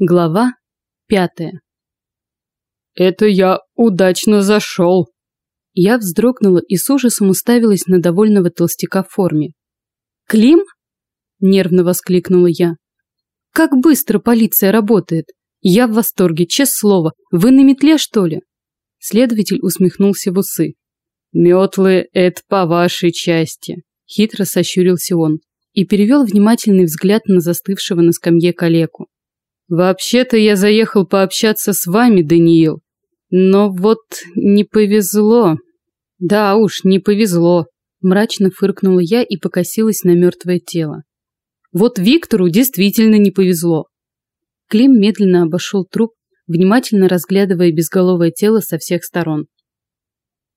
Глава пятая. «Это я удачно зашел!» Я вздрогнула и с ужасом уставилась на довольного толстяка в форме. «Клим?» – нервно воскликнула я. «Как быстро полиция работает! Я в восторге, честное слово. Вы на метле, что ли?» Следователь усмехнулся в усы. «Метлы – это по вашей части», – хитро сощурился он и перевел внимательный взгляд на застывшего на скамье калеку. Вообще-то я заехал пообщаться с вами, Даниил. Но вот не повезло. Да уж, не повезло. Мрачно фыркнула я и покосилась на мертвое тело. Вот Виктору действительно не повезло. Клим медленно обошел труп, внимательно разглядывая безголовое тело со всех сторон.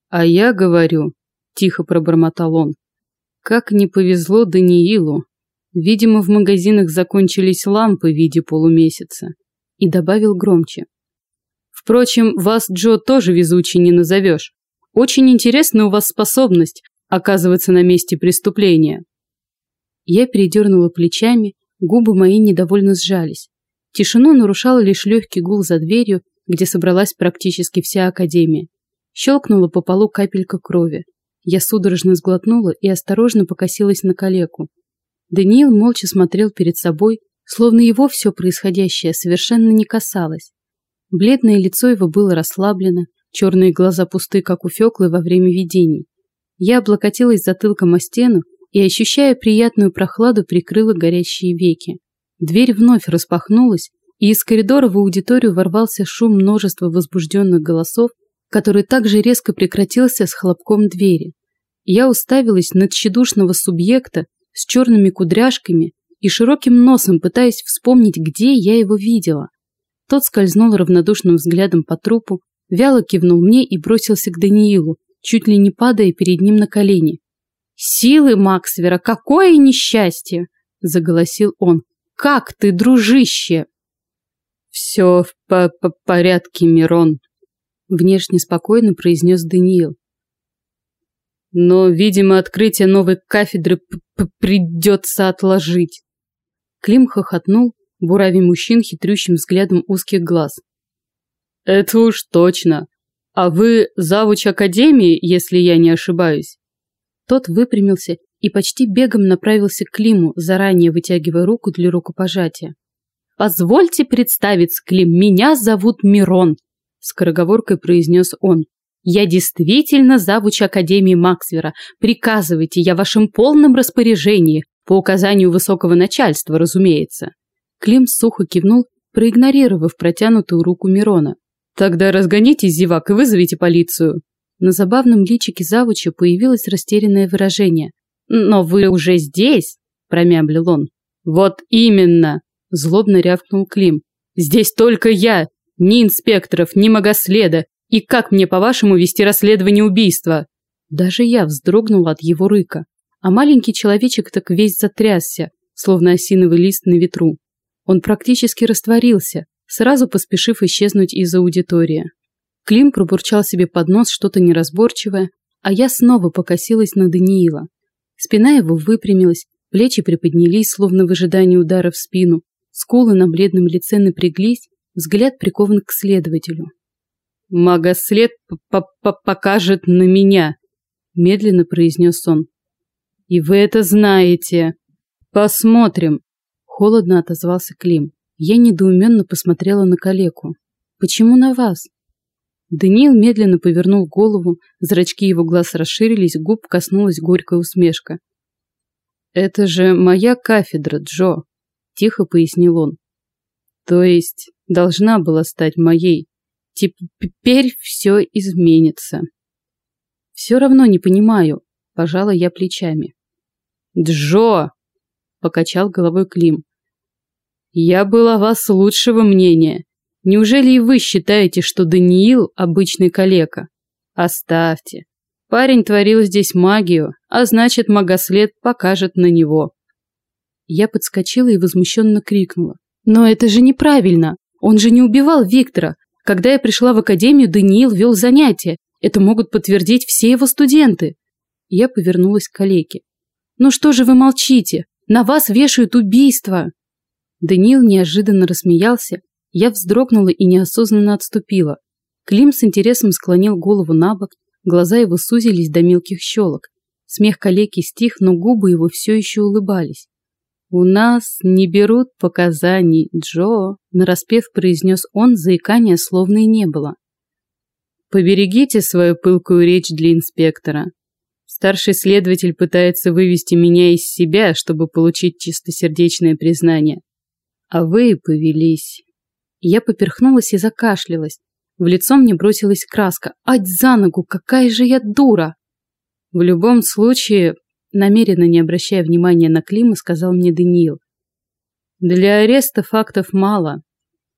«А я говорю», – тихо пробормотал он, – «как не повезло Даниилу. Видимо, в магазинах закончились лампы в виде полумесяца. И добавил громче. Впрочем, вас, Джо, тоже везучий не назовешь. Очень интересна у вас способность оказываться на месте преступления. Я передернула плечами, губы мои недовольно сжались. Тишину нарушал лишь легкий гул за дверью, где собралась практически вся академия. Щелкнула по полу капелька крови. Я судорожно сглотнула и осторожно покосилась на калеку. Даниил молча смотрел перед собой, словно его все происходящее совершенно не касалось. Бледное лицо его было расслаблено, черные глаза пусты, как у Феклы во время видений. Я облокотилась затылком о стену и, ощущая приятную прохладу, прикрыла горящие веки. Дверь вновь распахнулась, и из коридора в аудиторию ворвался шум множества возбужденных голосов, который также резко прекратился с хлопком двери. Я уставилась на тщедушного субъекта, с черными кудряшками и широким носом, пытаясь вспомнить, где я его видела. Тот скользнул равнодушным взглядом по трупу, вяло кивнул мне и бросился к Даниилу, чуть ли не падая перед ним на колени. «Силы Максвера, какое несчастье!» – заголосил он. «Как ты, дружище?» «Все в по -по порядке, Мирон», – внешне спокойно произнес Даниил. Но, видимо, открытие новой кафедры придется отложить. Клим хохотнул, бурави мужчин хитрющим взглядом узких глаз. Это уж точно. А вы завуч академии, если я не ошибаюсь? Тот выпрямился и почти бегом направился к Климу, заранее вытягивая руку для рукопожатия. «Позвольте представить, Клим, меня зовут Мирон», – скороговоркой произнес он. Я действительно завуч Академии Максвера. Приказывайте, я в вашем полном распоряжении. По указанию высокого начальства, разумеется. Клим сухо кивнул, проигнорировав протянутую руку Мирона. Тогда разгонитесь, зевак, и вызовите полицию. На забавном личике завуча появилось растерянное выражение. «Но вы уже здесь?» – промямлил он. «Вот именно!» – злобно рявкнул Клим. «Здесь только я! Ни инспекторов, ни магоследа, и как мне, по-вашему, вести расследование убийства? Даже я вздрогнула от его рыка, а маленький человечек так весь затрясся, словно осиновый лист на ветру. Он практически растворился, сразу поспешив исчезнуть из аудитории. Клим пробурчал себе под нос что-то неразборчивое, а я снова покосилась на Даниила. Спина его выпрямилась, плечи приподнялись, словно в ожидании удара в спину, скулы на бледном лице напряглись, взгляд прикован к следователю. «Магослед покажет на меня», – медленно произнес он. «И вы это знаете. Посмотрим», – холодно отозвался Клим. Я недоуменно посмотрела на калеку. «Почему на вас?» Даниил медленно повернул голову, зрачки его глаз расширились, губ коснулась горькая усмешка. «Это же моя кафедра, Джо», – тихо пояснил он. «То есть должна была стать моей. Теперь все изменится. Все равно не понимаю, пожала я плечами. Джо! Покачал головой Клим. Я был о вас лучшего мнения. Неужели и вы считаете, что Даниил обычный калека? Оставьте. Парень творил здесь магию, а значит, магослед покажет на него. Я подскочила и возмущенно крикнула. Но это же неправильно. Он же не убивал Виктора. Когда я пришла в академию, Даниил вел занятия. Это могут подтвердить все его студенты. Я повернулась к коллеге. «Ну что же вы молчите? На вас вешают убийство!» Даниил неожиданно рассмеялся Я вздрогнула и неосознанно отступила. Клим с интересом склонил голову на бок, глаза его сузились до мелких щелок. Смех калеки стих, но губы его все еще улыбались. «У нас не берут показаний, Джо», — нараспев произнес он, заикания словно и не было. «Поберегите свою пылкую речь для инспектора. Старший следователь пытается вывести меня из себя, чтобы получить чистосердечное признание. А вы повелись». Я поперхнулась и закашлялась. В лицо мне бросилась краска. «Ать за ногу! Какая же я дура!» В любом случае, намеренно не обращая внимания на Клима, сказал мне Даниил. Для ареста фактов мало.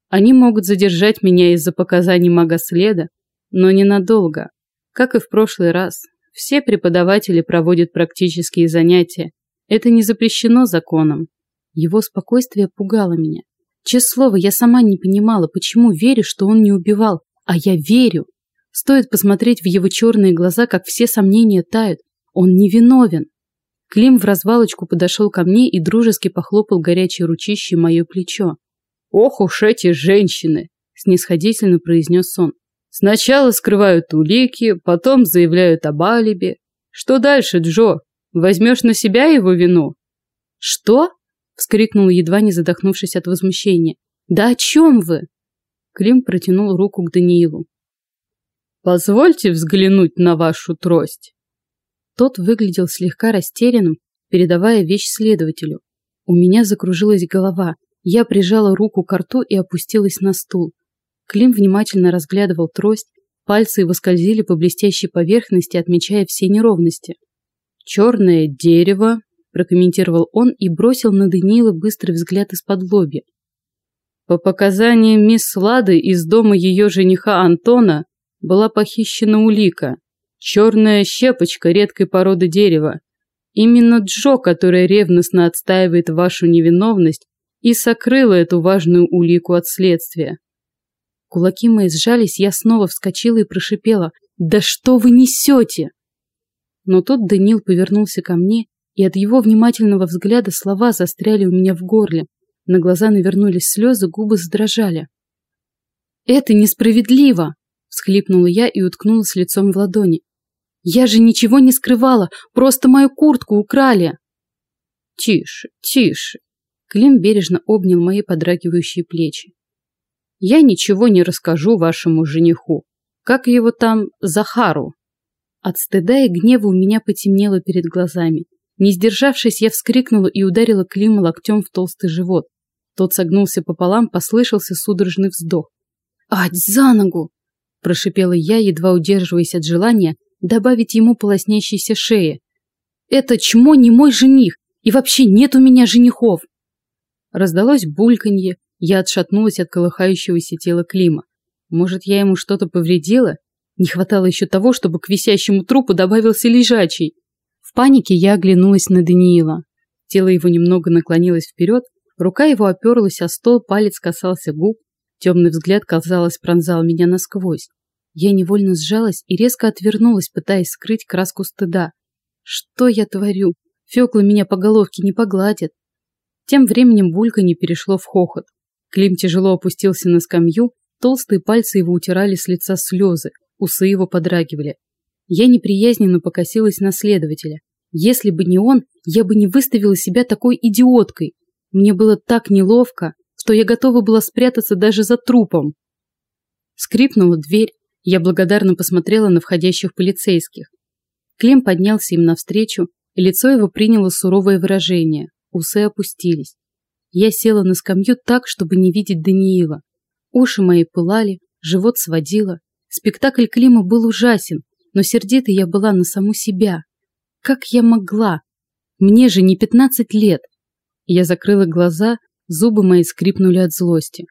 Они могут задержать меня из-за показаний мага следа, но ненадолго. Как и в прошлый раз, все преподаватели проводят практические занятия. Это не запрещено законом. Его спокойствие пугало меня. Честное слово, я сама не понимала, почему верю, что он не убивал, а я верю. Стоит посмотреть в его черные глаза, как все сомнения тают. Он невиновен. Клим в развалочку подошел ко мне и дружески похлопал горячей ручищей мое плечо. «Ох уж эти женщины!» – снисходительно произнес он. «Сначала скрывают улики, потом заявляют об алиби. Что дальше, Джо? Возьмешь на себя его вину?» «Что?» – вскрикнула, едва не задохнувшись от возмущения. «Да о чем вы?» Клим протянул руку к Даниилу. «Позвольте взглянуть на вашу трость». Тот выглядел слегка растерянным, передавая вещь следователю. У меня закружилась голова. Я прижала руку к рту и опустилась на стул. Клим внимательно разглядывал трость, пальцы его скользили по блестящей поверхности, отмечая все неровности. «Черное дерево», – прокомментировал он и бросил на Даниила быстрый взгляд из-под лоби. По показаниям мисс Лады из дома ее жениха Антона была похищена улика, Черная щепочка редкой породы дерева. Именно Джо, которая ревностно отстаивает вашу невиновность, и сокрыла эту важную улику от следствия. Кулаки мои сжались, я снова вскочила и прошипела. «Да что вы несете?» Но тут Данил повернулся ко мне, и от его внимательного взгляда слова застряли у меня в горле. На глаза навернулись слезы, губы задрожали. «Это несправедливо!» – всхлипнула я и уткнулась лицом в ладони. Я же ничего не скрывала, просто мою куртку украли. Тише, тише. Клим бережно обнял мои подрагивающие плечи. Я ничего не расскажу вашему жениху. Как его там, Захару? От стыда и гнева у меня потемнело перед глазами. Не сдержавшись, я вскрикнула и ударила Клима локтем в толстый живот. Тот согнулся пополам, послышался судорожный вздох. «Ать, за ногу!» – прошипела я, едва удерживаясь от желания добавить ему полоснящейся шеи. «Это чмо не мой жених, и вообще нет у меня женихов!» Раздалось бульканье, я отшатнулась от колыхающегося тела Клима. Может, я ему что-то повредила? Не хватало еще того, чтобы к висящему трупу добавился лежачий. В панике я оглянулась на Даниила. Тело его немного наклонилось вперед, рука его оперлась о стол, палец касался губ, темный взгляд, казалось, пронзал меня насквозь. Я невольно сжалась и резко отвернулась, пытаясь скрыть краску стыда. Что я творю? Фёкла меня по головке не погладит. Тем временем булька не перешло в хохот. Клим тяжело опустился на скамью, толстые пальцы его утирали с лица слезы, усы его подрагивали. Я неприязненно покосилась на следователя. Если бы не он, я бы не выставила себя такой идиоткой. Мне было так неловко, что я готова была спрятаться даже за трупом. Скрипнула дверь, я благодарно посмотрела на входящих полицейских. Клим поднялся им навстречу, и лицо его приняло суровое выражение. Усы опустились. Я села на скамью так, чтобы не видеть Даниила. Уши мои пылали, живот сводило. Спектакль Клима был ужасен, но сердита я была на саму себя. Как я могла? Мне же не пятнадцать лет. Я закрыла глаза, зубы мои скрипнули от злости.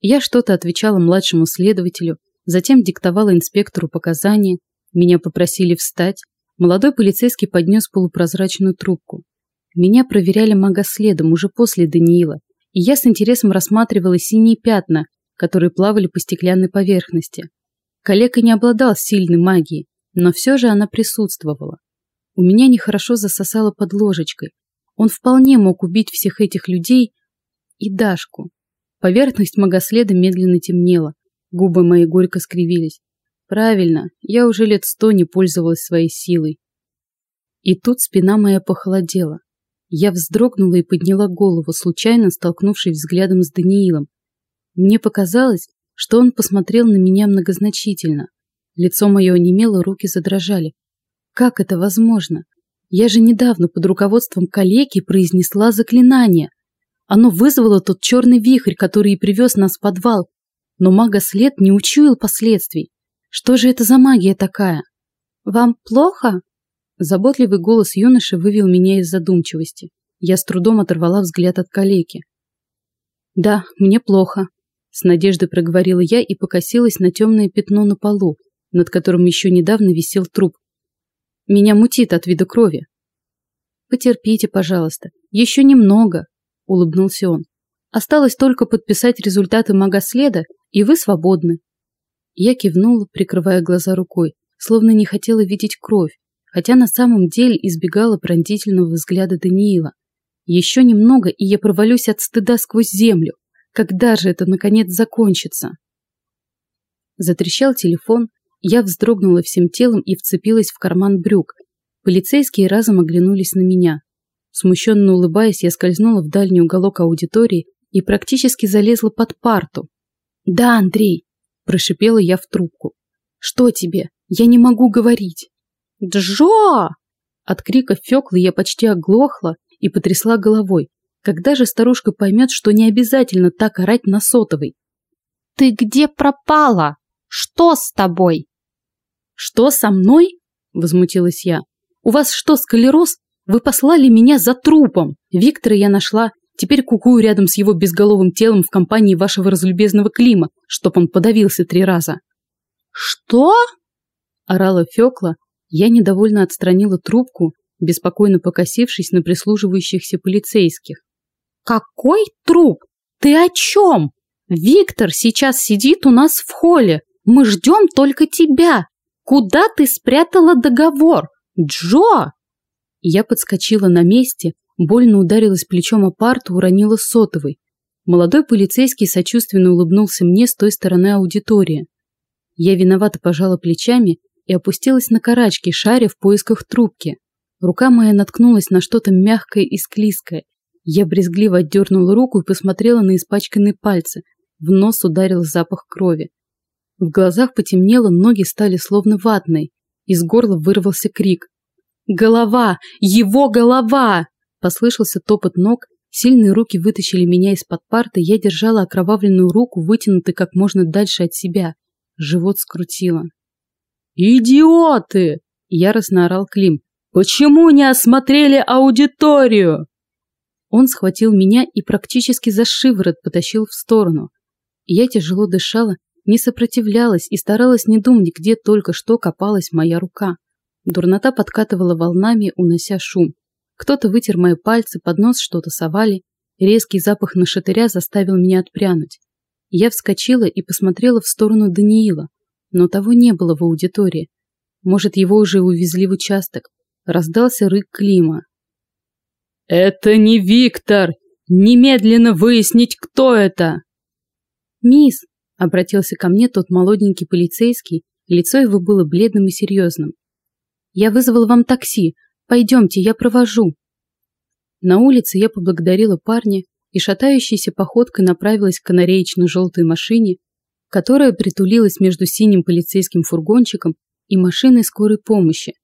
Я что-то отвечала младшему следователю, Затем диктовала инспектору показания. Меня попросили встать. Молодой полицейский поднес полупрозрачную трубку. Меня проверяли магоследом уже после Даниила, и я с интересом рассматривала синие пятна, которые плавали по стеклянной поверхности. Коллега не обладал сильной магией, но все же она присутствовала. У меня нехорошо засосало под ложечкой. Он вполне мог убить всех этих людей и Дашку. Поверхность магоследа медленно темнела. Губы мои горько скривились. Правильно, я уже лет сто не пользовалась своей силой. И тут спина моя похолодела. Я вздрогнула и подняла голову, случайно столкнувшись взглядом с Даниилом. Мне показалось, что он посмотрел на меня многозначительно. Лицо мое онемело, руки задрожали. Как это возможно? Я же недавно под руководством коллеги произнесла заклинание. Оно вызвало тот черный вихрь, который и привез нас в подвал. Но мага-след не учуял последствий. Что же это за магия такая? Вам плохо? Заботливый голос юноши вывел меня из задумчивости. Я с трудом оторвала взгляд от калеки. «Да, мне плохо», — с надеждой проговорила я и покосилась на темное пятно на полу, над которым еще недавно висел труп. «Меня мутит от вида крови». «Потерпите, пожалуйста, еще немного», — улыбнулся он. «Осталось только подписать результаты магоследа, и вы свободны». Я кивнула, прикрывая глаза рукой, словно не хотела видеть кровь, хотя на самом деле избегала пронзительного взгляда Даниила. Еще немного, и я провалюсь от стыда сквозь землю. Когда же это, наконец, закончится? Затрещал телефон, я вздрогнула всем телом и вцепилась в карман брюк. Полицейские разом оглянулись на меня. Смущенно улыбаясь, я скользнула в дальний уголок аудитории и практически залезла под парту. «Да, Андрей!» – прошипела я в трубку. «Что тебе? Я не могу говорить!» «Джо!» От крика Фёклы я почти оглохла и потрясла головой. Когда же старушка поймет, что не обязательно так орать на сотовой? «Ты где пропала? Что с тобой?» «Что со мной?» – возмутилась я. «У вас что, склероз? Вы послали меня за трупом. Виктора я нашла, теперь кукую рядом с его безголовым телом в компании вашего разлюбезного Клима, чтоб он подавился три раза». «Что?» – орала Фёкла, я недовольно отстранила трубку, беспокойно покосившись на прислуживающихся полицейских. «Какой труп? Ты о чем? Виктор сейчас сидит у нас в холле. Мы ждем только тебя. Куда ты спрятала договор? Джо!» Я подскочила на месте, больно ударилась плечом о парту, уронила сотовый. Молодой полицейский сочувственно улыбнулся мне с той стороны аудитории. Я виновато пожала плечами и опустилась на карачки, шаря в поисках трубки. Рука моя наткнулась на что-то мягкое и склизкое. Я брезгливо отдернула руку и посмотрела на испачканные пальцы. В нос ударил запах крови. В глазах потемнело, ноги стали словно ватные. Из горла вырвался крик. «Голова! Его голова!» Послышался топот ног, сильные руки вытащили меня из-под парты, я держала окровавленную руку, вытянутой как можно дальше от себя. Живот скрутило. «Идиоты!» – яростно орал Клим. «Почему не осмотрели аудиторию?» Он схватил меня и практически за шиворот потащил в сторону. Я тяжело дышала, не сопротивлялась и старалась не думать, где только что копалась моя рука. Дурнота подкатывала волнами, унося шум. Кто-то вытер мои пальцы, под нос что-то совали. Резкий запах нашатыря заставил меня отпрянуть. Я вскочила и посмотрела в сторону Даниила но того не было в аудитории. Может, его уже увезли в участок. Раздался рык Клима. «Это не Виктор! Немедленно выяснить, кто это!» «Мисс!» — обратился ко мне тот молоденький полицейский, лицо его было бледным и серьезным. «Я вызвал вам такси. Пойдемте, я провожу». На улице я поблагодарила парня и шатающейся походкой направилась к канареечно-желтой машине, которая притулилась между синим полицейским фургончиком и машиной скорой помощи.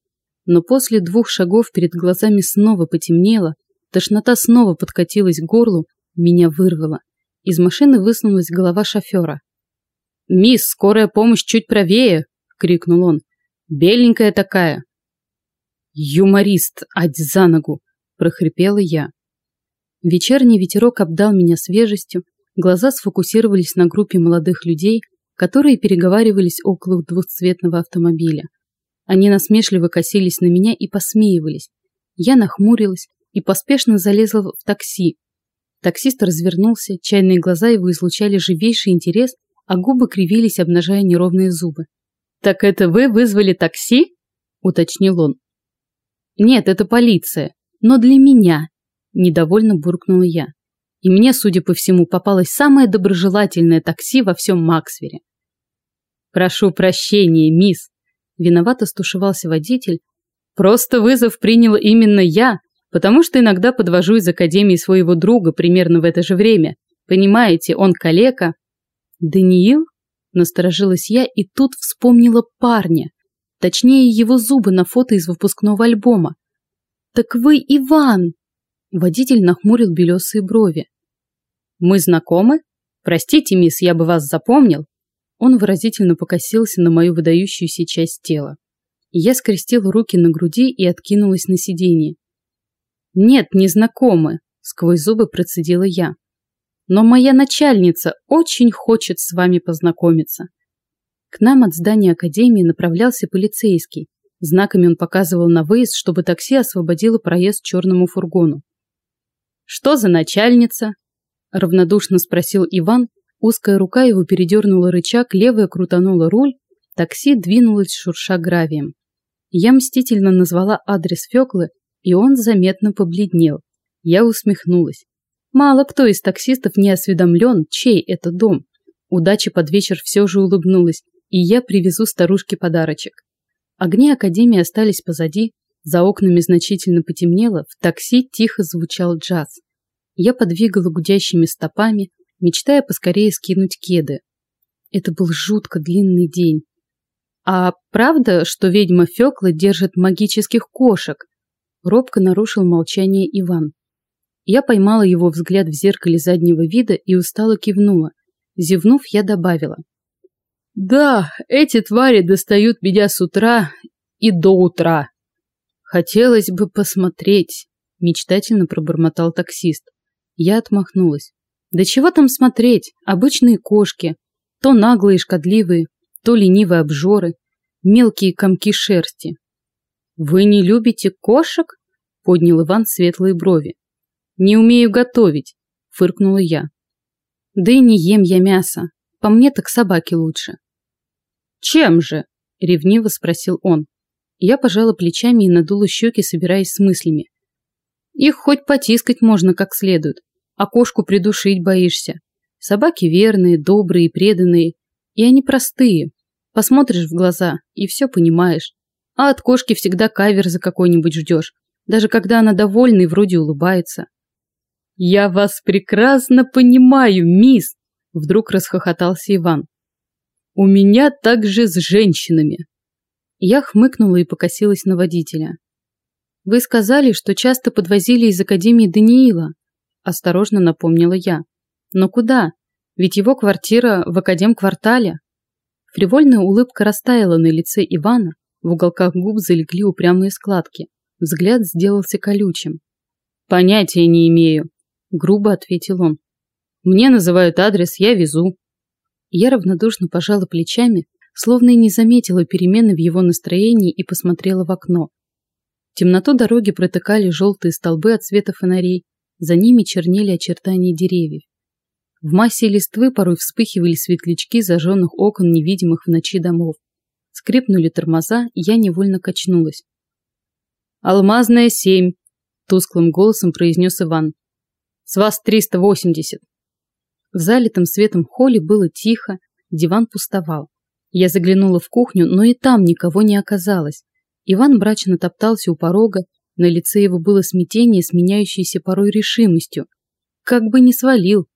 Но после двух шагов перед глазами снова потемнело, тошнота снова подкатилась к горлу, меня вырвало. Из машины высунулась голова шофера. «Мисс, скорая помощь чуть правее!» — крикнул он. «Беленькая такая!» «Юморист, ать за ногу!» — прохрипела я. Вечерний ветерок обдал меня свежестью, Глаза сфокусировались на группе молодых людей, которые переговаривались около двухцветного автомобиля. Они насмешливо косились на меня и посмеивались. Я нахмурилась и поспешно залезла в такси. Таксист развернулся, чайные глаза его излучали живейший интерес, а губы кривились, обнажая неровные зубы. «Так это вы вызвали такси?» – уточнил он. «Нет, это полиция, но для меня», – недовольно буркнула я. И мне, судя по всему, попалось самое доброжелательное такси во всем Максвере. «Прошу прощения, мисс!» Виновато стушевался водитель. «Просто вызов приняла именно я, потому что иногда подвожу из академии своего друга примерно в это же время. Понимаете, он калека». «Даниил?» Насторожилась я и тут вспомнила парня. Точнее, его зубы на фото из выпускного альбома. «Так вы Иван!» Водитель нахмурил белесые брови. «Мы знакомы? Простите, мисс, я бы вас запомнил». Он выразительно покосился на мою выдающуюся часть тела. Я скрестила руки на груди и откинулась на сиденье. «Нет, не знакомы», — сквозь зубы процедила я. «Но моя начальница очень хочет с вами познакомиться». К нам от здания академии направлялся полицейский, Знаками он показывал на выезд, чтобы такси освободило проезд черному фургону. «Что за начальница?» – равнодушно спросил Иван. Узкая рука его передернула рычаг, левая крутанула руль. Такси двинулось, шурша гравием. Я мстительно назвала адрес Феклы, и он заметно побледнел. Я усмехнулась. Мало кто из таксистов не осведомлен, чей это дом. Удача под вечер все же улыбнулась, и я привезу старушке подарочек. Огни Академии остались позади, за окнами значительно потемнело, в такси тихо звучал джаз. Я подвигала гудящими стопами, мечтая поскорее скинуть кеды. Это был жутко длинный день. А правда, что ведьма Фёкла держит магических кошек? Робко нарушил молчание Иван. Я поймала его взгляд в зеркале заднего вида и устало кивнула. Зевнув, я добавила. Да, эти твари достают меня с утра и до утра. Хотелось бы посмотреть, мечтательно пробормотал таксист. Я отмахнулась. Да чего там смотреть? Обычные кошки. То наглые и шкодливые, то ленивые обжоры, мелкие комки шерсти. Вы не любите кошек? Поднял Иван светлые брови. Не умею готовить, фыркнула я. Да и не ем я мясо. По мне так собаки лучше. «Чем же?» – ревниво спросил он. Я пожала плечами и надула щеки, собираясь с мыслями. Их хоть потискать можно как следует, а кошку придушить боишься. Собаки верные, добрые и преданные, и они простые. Посмотришь в глаза и все понимаешь. А от кошки всегда кавер за какой-нибудь ждешь, даже когда она довольна и вроде улыбается. «Я вас прекрасно понимаю, мисс!» Вдруг расхохотался Иван. У меня также с женщинами. Я хмыкнула и покосилась на водителя. Вы сказали, что часто подвозили из Академии Даниила. Осторожно напомнила я. Но куда? Ведь его квартира в Академ-квартале. Фривольная улыбка растаяла на лице Ивана, в уголках губ залегли упрямые складки. Взгляд сделался колючим. «Понятия не имею», – грубо ответил он. «Мне называют адрес, я везу. Я равнодушно пожала плечами, словно и не заметила перемены в его настроении и посмотрела в окно. Темноту дороги протыкали желтые столбы от света фонарей, за ними чернели очертания деревьев. В массе листвы порой вспыхивали светлячки зажженных окон невидимых в ночи домов. Скрипнули тормоза, и я невольно качнулась. «Алмазная семь», – тусклым голосом произнес Иван. «С вас триста восемьдесят». В залитом светом холле было тихо, диван пустовал. Я заглянула в кухню, но и там никого не оказалось. Иван мрачно топтался у порога, на лице его было смятение, сменяющееся порой решимостью. Как бы не свалил.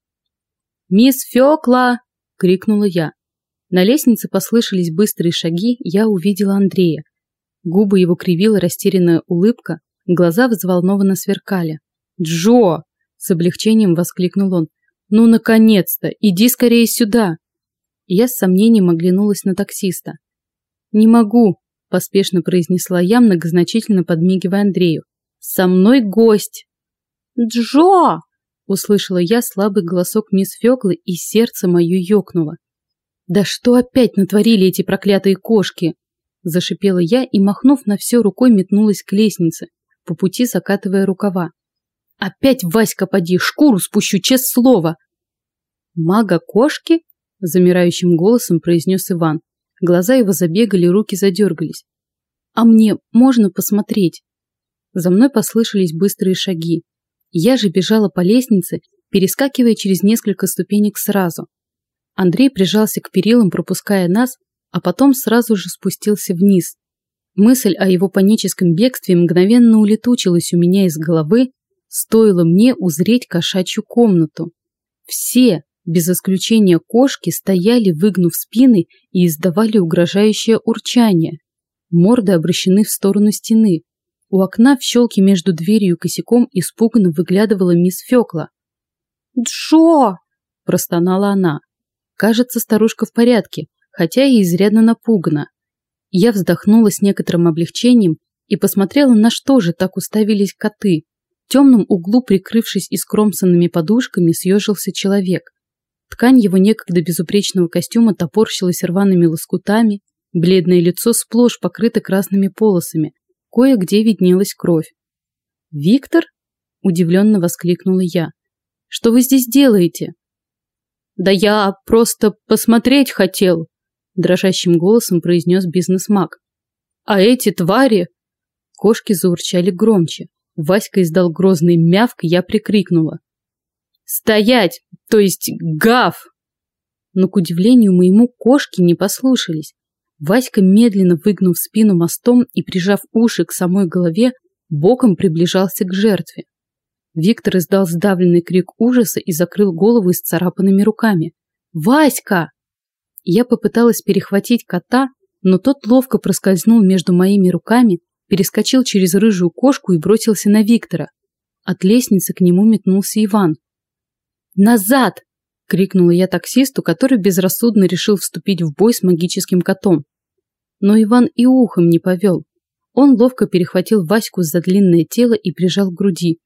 «Мисс Фёкла!» — крикнула я. На лестнице послышались быстрые шаги, я увидела Андрея. Губы его кривила растерянная улыбка, глаза взволнованно сверкали. «Джо!» — с облегчением воскликнул он. «Ну, наконец-то! Иди скорее сюда!» Я с сомнением оглянулась на таксиста. «Не могу», – поспешно произнесла я, многозначительно подмигивая Андрею. «Со мной гость!» «Джо!» – услышала я слабый голосок мисс Фёклы, и сердце мое ёкнуло. «Да что опять натворили эти проклятые кошки?» – зашипела я и, махнув на все рукой, метнулась к лестнице, по пути закатывая рукава. Опять Васька поди, шкуру спущу, честное слово. Мага кошки? Замирающим голосом произнес Иван. Глаза его забегали, руки задергались. А мне можно посмотреть? За мной послышались быстрые шаги. Я же бежала по лестнице, перескакивая через несколько ступенек сразу. Андрей прижался к перилам, пропуская нас, а потом сразу же спустился вниз. Мысль о его паническом бегстве мгновенно улетучилась у меня из головы, стоило мне узреть кошачью комнату. Все, без исключения кошки, стояли, выгнув спины и издавали угрожающее урчание. Морды обращены в сторону стены. У окна в щелке между дверью и косяком испуганно выглядывала мисс Фёкла. «Джо!» – простонала она. Кажется, старушка в порядке, хотя и изрядно напугана. Я вздохнула с некоторым облегчением и посмотрела, на что же так уставились коты. В темном углу, прикрывшись искромсанными подушками, съежился человек. Ткань его некогда безупречного костюма топорщилась рваными лоскутами, бледное лицо сплошь покрыто красными полосами, кое-где виднелась кровь. «Виктор?» – удивленно воскликнула я. «Что вы здесь делаете?» «Да я просто посмотреть хотел», – дрожащим голосом произнес бизнес-маг. «А эти твари...» Кошки заурчали громче. Васька издал грозный мявк, я прикрикнула. «Стоять! То есть гав!» Но, к удивлению моему, кошки не послушались. Васька, медленно выгнув спину мостом и прижав уши к самой голове, боком приближался к жертве. Виктор издал сдавленный крик ужаса и закрыл голову исцарапанными руками. «Васька!» Я попыталась перехватить кота, но тот ловко проскользнул между моими руками, перескочил через рыжую кошку и бросился на Виктора. От лестницы к нему метнулся Иван. «Назад!» – крикнула я таксисту, который безрассудно решил вступить в бой с магическим котом. Но Иван и ухом не повел. Он ловко перехватил Ваську за длинное тело и прижал к груди.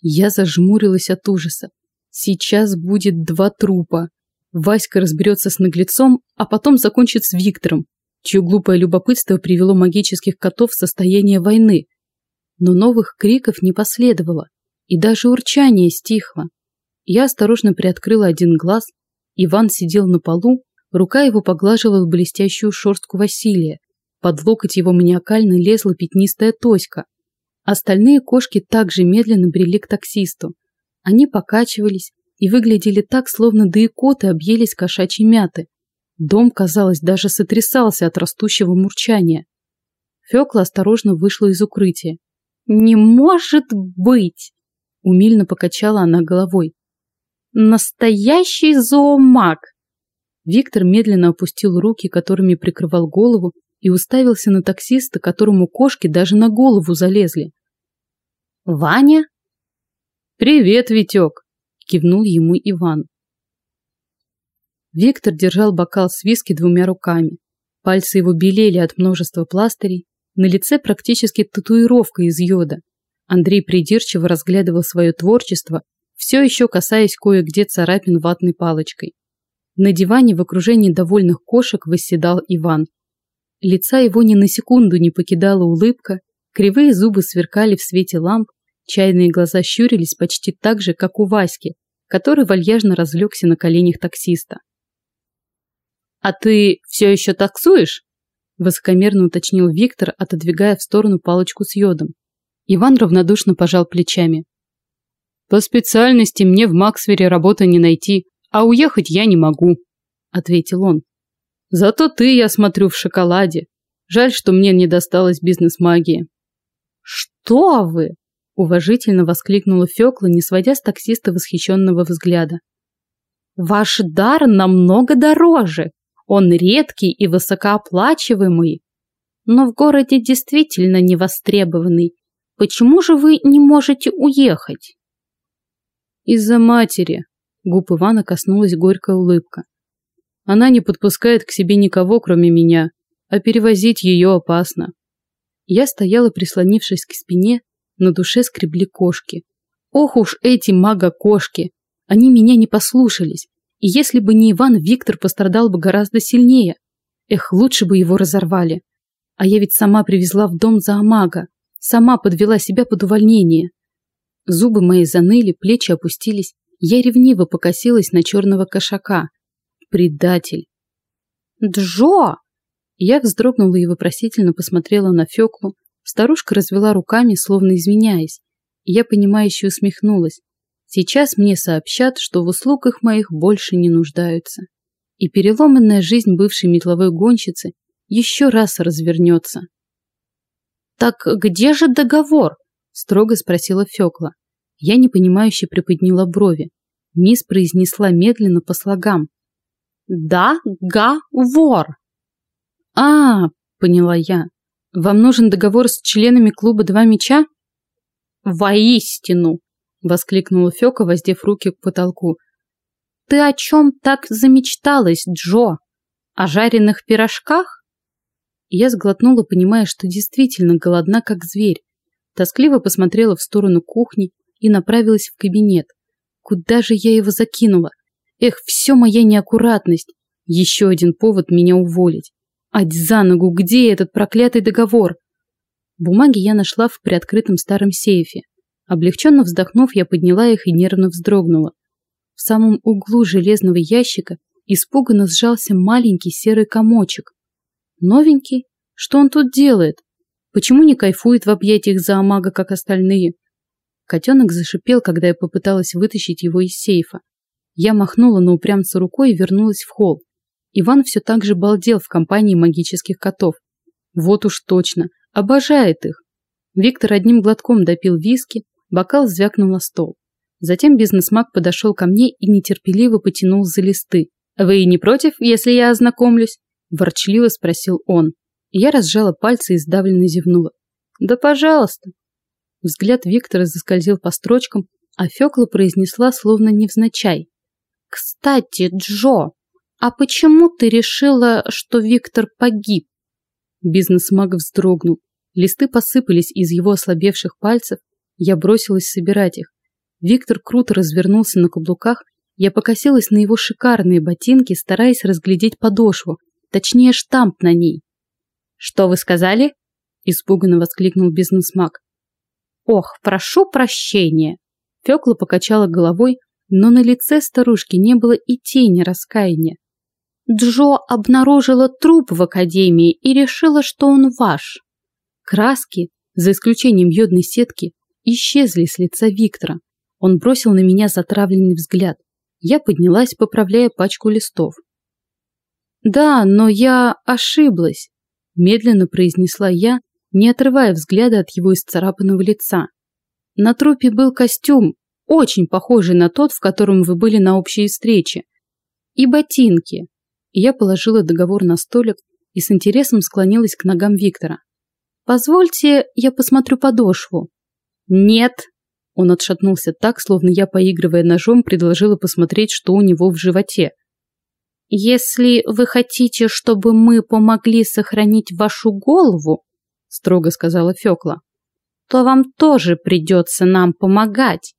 Я зажмурилась от ужаса. Сейчас будет два трупа. Васька разберется с наглецом, а потом закончит с Виктором, чье глупое любопытство привело магических котов в состояние войны. Но новых криков не последовало, и даже урчание стихло. Я осторожно приоткрыла один глаз. Иван сидел на полу, рука его поглаживала блестящую шерстку Василия. Под локоть его маниакально лезла пятнистая тоська. Остальные кошки также медленно брели к таксисту. Они покачивались и выглядели так, словно да и коты объелись кошачьей мяты. Дом, казалось, даже сотрясался от растущего мурчания. Фёкла осторожно вышла из укрытия. «Не может быть!» Умильно покачала она головой. Настоящий зоомаг. Виктор медленно опустил руки, которыми прикрывал голову, и уставился на таксиста, которому кошки даже на голову залезли. «Ваня?» «Привет, Витек!» – кивнул ему Иван. Виктор держал бокал с виски двумя руками. Пальцы его белели от множества пластырей, на лице практически татуировка из йода. Андрей придирчиво разглядывал свое творчество все еще касаясь кое-где царапин ватной палочкой. На диване в окружении довольных кошек восседал Иван. Лица его ни на секунду не покидала улыбка, кривые зубы сверкали в свете ламп, чайные глаза щурились почти так же, как у Васьки, который вальяжно разлегся на коленях таксиста. «А ты все еще таксуешь?» высокомерно уточнил Виктор, отодвигая в сторону палочку с йодом. Иван равнодушно пожал плечами. По специальности мне в Максвере работы не найти, а уехать я не могу, ответил он. Зато ты, я смотрю, в шоколаде. Жаль, что мне не досталось бизнес-магии. Что вы? Уважительно воскликнула Фёкла, не сводя с таксиста восхищенного взгляда. Ваш дар намного дороже. Он редкий и высокооплачиваемый. Но в городе действительно невостребованный. Почему же вы не можете уехать? Из-за матери. Губ Ивана коснулась горькая улыбка. Она не подпускает к себе никого, кроме меня, а перевозить ее опасно. Я стояла, прислонившись к спине, на душе скребли кошки. Ох уж эти мага-кошки! Они меня не послушались. И если бы не Иван, Виктор пострадал бы гораздо сильнее. Эх, лучше бы его разорвали. А я ведь сама привезла в дом зоомага. Сама подвела себя под увольнение. Зубы мои заныли, плечи опустились. Я ревниво покосилась на черного кошака. Предатель. «Джо!» Я вздрогнула и вопросительно посмотрела на Феклу. Старушка развела руками, словно извиняясь. Я понимающе усмехнулась. Сейчас мне сообщат, что в услугах моих больше не нуждаются. И переломанная жизнь бывшей метловой гонщицы еще раз развернется. «Так где же договор?» – строго спросила Фёкла. Я непонимающе приподняла брови. Мисс произнесла медленно по слогам. «Да, га, вор!» «А, — поняла я, — вам нужен договор с членами клуба «Два меча»?» «Воистину!» — воскликнула Фёка, воздев руки к потолку. «Ты о чем так замечталась, Джо? О жареных пирожках?» Я сглотнула, понимая, что действительно голодна, как зверь. Тоскливо посмотрела в сторону кухни и направилась в кабинет. Куда же я его закинула? Эх, все моя неаккуратность. Еще один повод меня уволить. Ать за ногу, где этот проклятый договор? Бумаги я нашла в приоткрытом старом сейфе. Облегченно вздохнув, я подняла их и нервно вздрогнула. В самом углу железного ящика испуганно сжался маленький серый комочек. Новенький? Что он тут делает? Почему не кайфует в объятиях зоомага, как остальные? Котенок зашипел, когда я попыталась вытащить его из сейфа. Я махнула на упрямца рукой и вернулась в холл. Иван все так же балдел в компании магических котов. Вот уж точно, обожает их. Виктор одним глотком допил виски, бокал звякнул на стол. Затем бизнесмаг подошел ко мне и нетерпеливо потянул за листы. «Вы не против, если я ознакомлюсь?» – ворчливо спросил он. Я разжала пальцы и сдавленно зевнула. «Да пожалуйста!» Взгляд Виктора заскользил по строчкам, а Фёкла произнесла словно невзначай. «Кстати, Джо, а почему ты решила, что Виктор погиб?» Бизнес-маг вздрогнул. Листы посыпались из его ослабевших пальцев. Я бросилась собирать их. Виктор круто развернулся на каблуках. Я покосилась на его шикарные ботинки, стараясь разглядеть подошву, точнее штамп на ней. «Что вы сказали?» – испуганно воскликнул бизнес-маг. «Ох, прошу прощения!» Фёкла покачала головой, но на лице старушки не было и тени раскаяния. Джо обнаружила труп в академии и решила, что он ваш. Краски, за исключением йодной сетки, исчезли с лица Виктора. Он бросил на меня затравленный взгляд. Я поднялась, поправляя пачку листов. «Да, но я ошиблась», – медленно произнесла я, не отрывая взгляда от его исцарапанного лица. На трупе был костюм, очень похожий на тот, в котором вы были на общей встрече. И ботинки. Я положила договор на столик и с интересом склонилась к ногам Виктора. «Позвольте, я посмотрю подошву». «Нет!» Он отшатнулся так, словно я, поигрывая ножом, предложила посмотреть, что у него в животе. «Если вы хотите, чтобы мы помогли сохранить вашу голову, строго сказала Фёкла, то вам тоже придется нам помогать.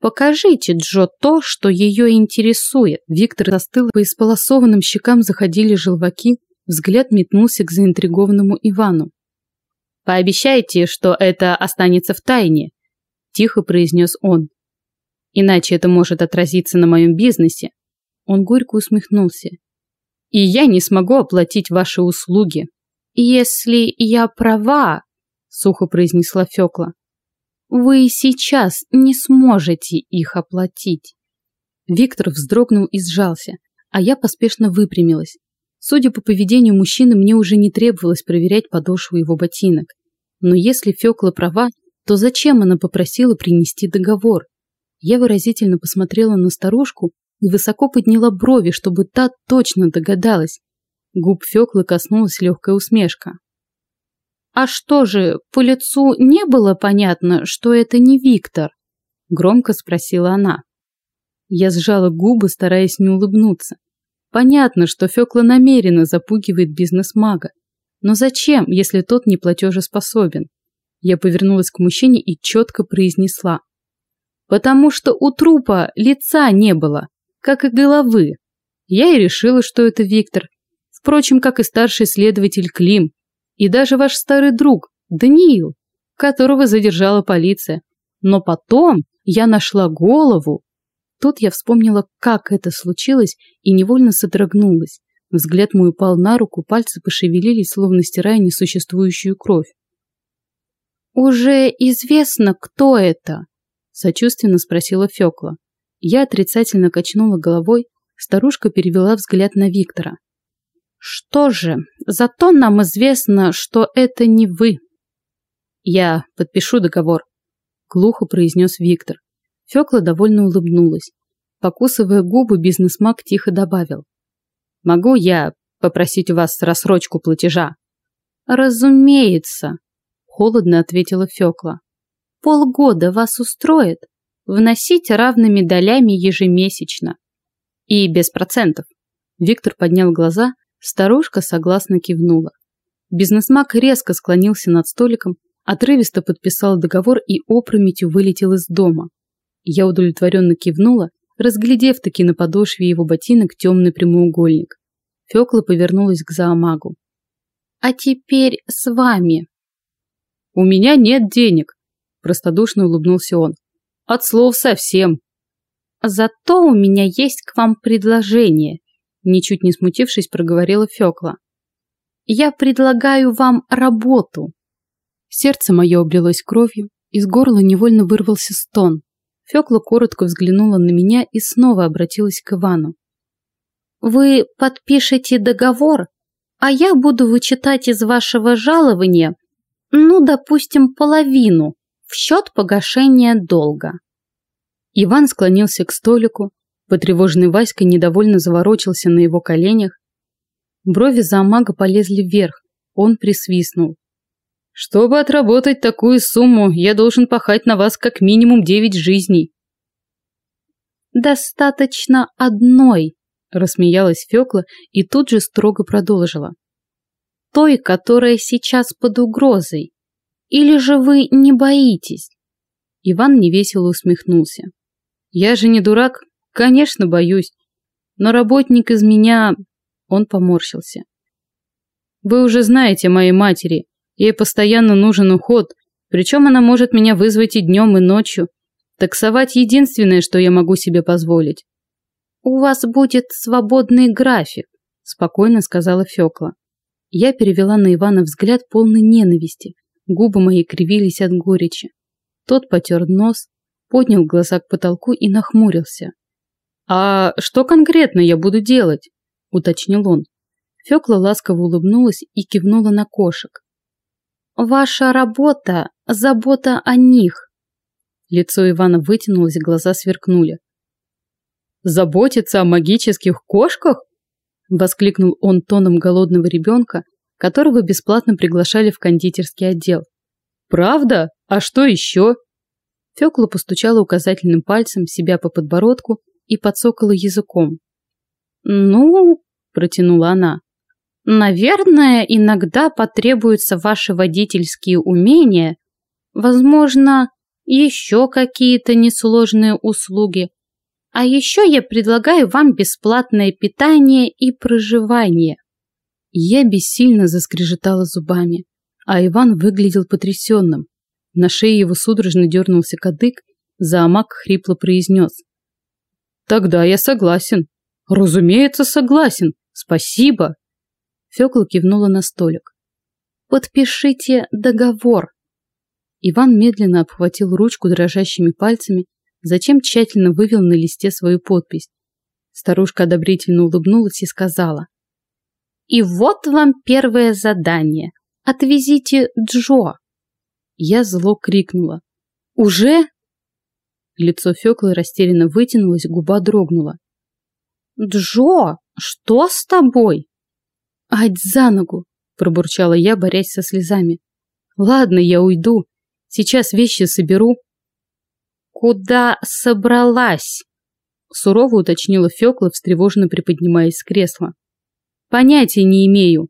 Покажите Джо то, что ее интересует. Виктор застыл, по исполосованным щекам заходили желваки, взгляд метнулся к заинтригованному Ивану. «Пообещайте, что это останется в тайне», – тихо произнес он. «Иначе это может отразиться на моем бизнесе». Он горько усмехнулся. «И я не смогу оплатить ваши услуги». «Если я права», – сухо произнесла Фёкла, – «вы сейчас не сможете их оплатить». Виктор вздрогнул и сжался, а я поспешно выпрямилась. Судя по поведению мужчины, мне уже не требовалось проверять подошву его ботинок. Но если Фёкла права, то зачем она попросила принести договор? Я выразительно посмотрела на старушку и высоко подняла брови, чтобы та точно догадалась. Губ Фёклы коснулась легкая усмешка. «А что же, по лицу не было понятно, что это не Виктор?» Громко спросила она. Я сжала губы, стараясь не улыбнуться. Понятно, что Фёкла намеренно запугивает бизнес-мага. Но зачем, если тот не платежеспособен? Я повернулась к мужчине и четко произнесла. Потому что у трупа лица не было, как и головы. Я и решила, что это Виктор. Впрочем, как и старший следователь Клим. И даже ваш старый друг, Даниил, которого задержала полиция. Но потом я нашла голову Тут я вспомнила, как это случилось, и невольно содрогнулась. Взгляд мой упал на руку, пальцы пошевелились, словно стирая несуществующую кровь. «Уже известно, кто это?» Сочувственно спросила Фёкла. Я отрицательно качнула головой, старушка перевела взгляд на Виктора. Что же, зато нам известно, что это не вы. Я подпишу договор, глухо произнес Виктор. Фёкла довольно улыбнулась. Покусывая губы, бизнесмаг тихо добавил. Могу я попросить у вас рассрочку платежа? Разумеется, холодно ответила Фёкла. Полгода вас устроит? Вносите равными долями ежемесячно. И без процентов. Виктор поднял глаза, старушка согласно кивнула. Бизнесмаг резко склонился над столиком, отрывисто подписал договор и опрометью вылетел из дома. Я удовлетворенно кивнула, разглядев таки на подошве его ботинок темный прямоугольник. Фёкла повернулась к зоомагу. «А теперь с вами». «У меня нет денег», Простодушно улыбнулся он. От слов совсем. Зато у меня есть к вам предложение. Ничуть не смутившись, проговорила Фёкла. Я предлагаю вам работу. Сердце мое облилось кровью, из горла невольно вырвался стон. Фёкла коротко взглянула на меня и снова обратилась к Ивану. Вы подпишете договор, а я буду вычитать из вашего жалования, ну, допустим, половину, в счет погашения долга. Иван склонился к столику, потревоженный Васька недовольно заворочился на его коленях. Брови зоомага полезли вверх, он присвистнул. «Чтобы отработать такую сумму, я должен пахать на вас как минимум девять жизней». «Достаточно одной», – рассмеялась Фёкла и тут же строго продолжила. «Той, которая сейчас под угрозой. Или же вы не боитесь? Иван невесело усмехнулся. Я же не дурак, конечно, боюсь. Но работник из меня... Он поморщился. Вы уже знаете моей матери. Ей постоянно нужен уход, причем она может меня вызвать и днем, и ночью. Таксовать единственное, что я могу себе позволить. У вас будет свободный график, спокойно сказала Фёкла. Я перевела на Ивана взгляд полный ненависти. Губы мои кривились от горечи. Тот потер нос, поднял глаза к потолку и нахмурился. «А что конкретно я буду делать?» – уточнил он. Фёкла ласково улыбнулась и кивнула на кошек. «Ваша работа – забота о них!» Лицо Ивана вытянулось, глаза сверкнули. «Заботиться о магических кошках?» – воскликнул он тоном голодного ребенка которого бесплатно приглашали в кондитерский отдел. «Правда? А что еще?» Фёкла постучала указательным пальцем себя по подбородку и подсокала языком. «Ну...» – протянула она. «Наверное, иногда потребуются ваши водительские умения, возможно, еще какие-то несложные услуги. А еще я предлагаю вам бесплатное питание и проживание. Я бессильно заскрежетала зубами, а Иван выглядел потрясенным. На шее его судорожно дернулся кадык, зоомаг хрипло произнес. «Тогда я согласен. Разумеется, согласен. Спасибо!» Фёкла кивнула на столик. «Подпишите договор!» Иван медленно обхватил ручку дрожащими пальцами, затем тщательно вывел на листе свою подпись. Старушка одобрительно улыбнулась и сказала. И вот вам первое задание. Отвезите Джо. Я зло крикнула. Уже? Лицо Фёклы растерянно вытянулось, губа дрогнула. Джо, что с тобой? Ать за ногу, пробурчала я, борясь со слезами. Ладно, я уйду. Сейчас вещи соберу. Куда собралась? Сурово уточнила Фёкла, встревоженно приподнимаясь с кресла. Понятия не имею,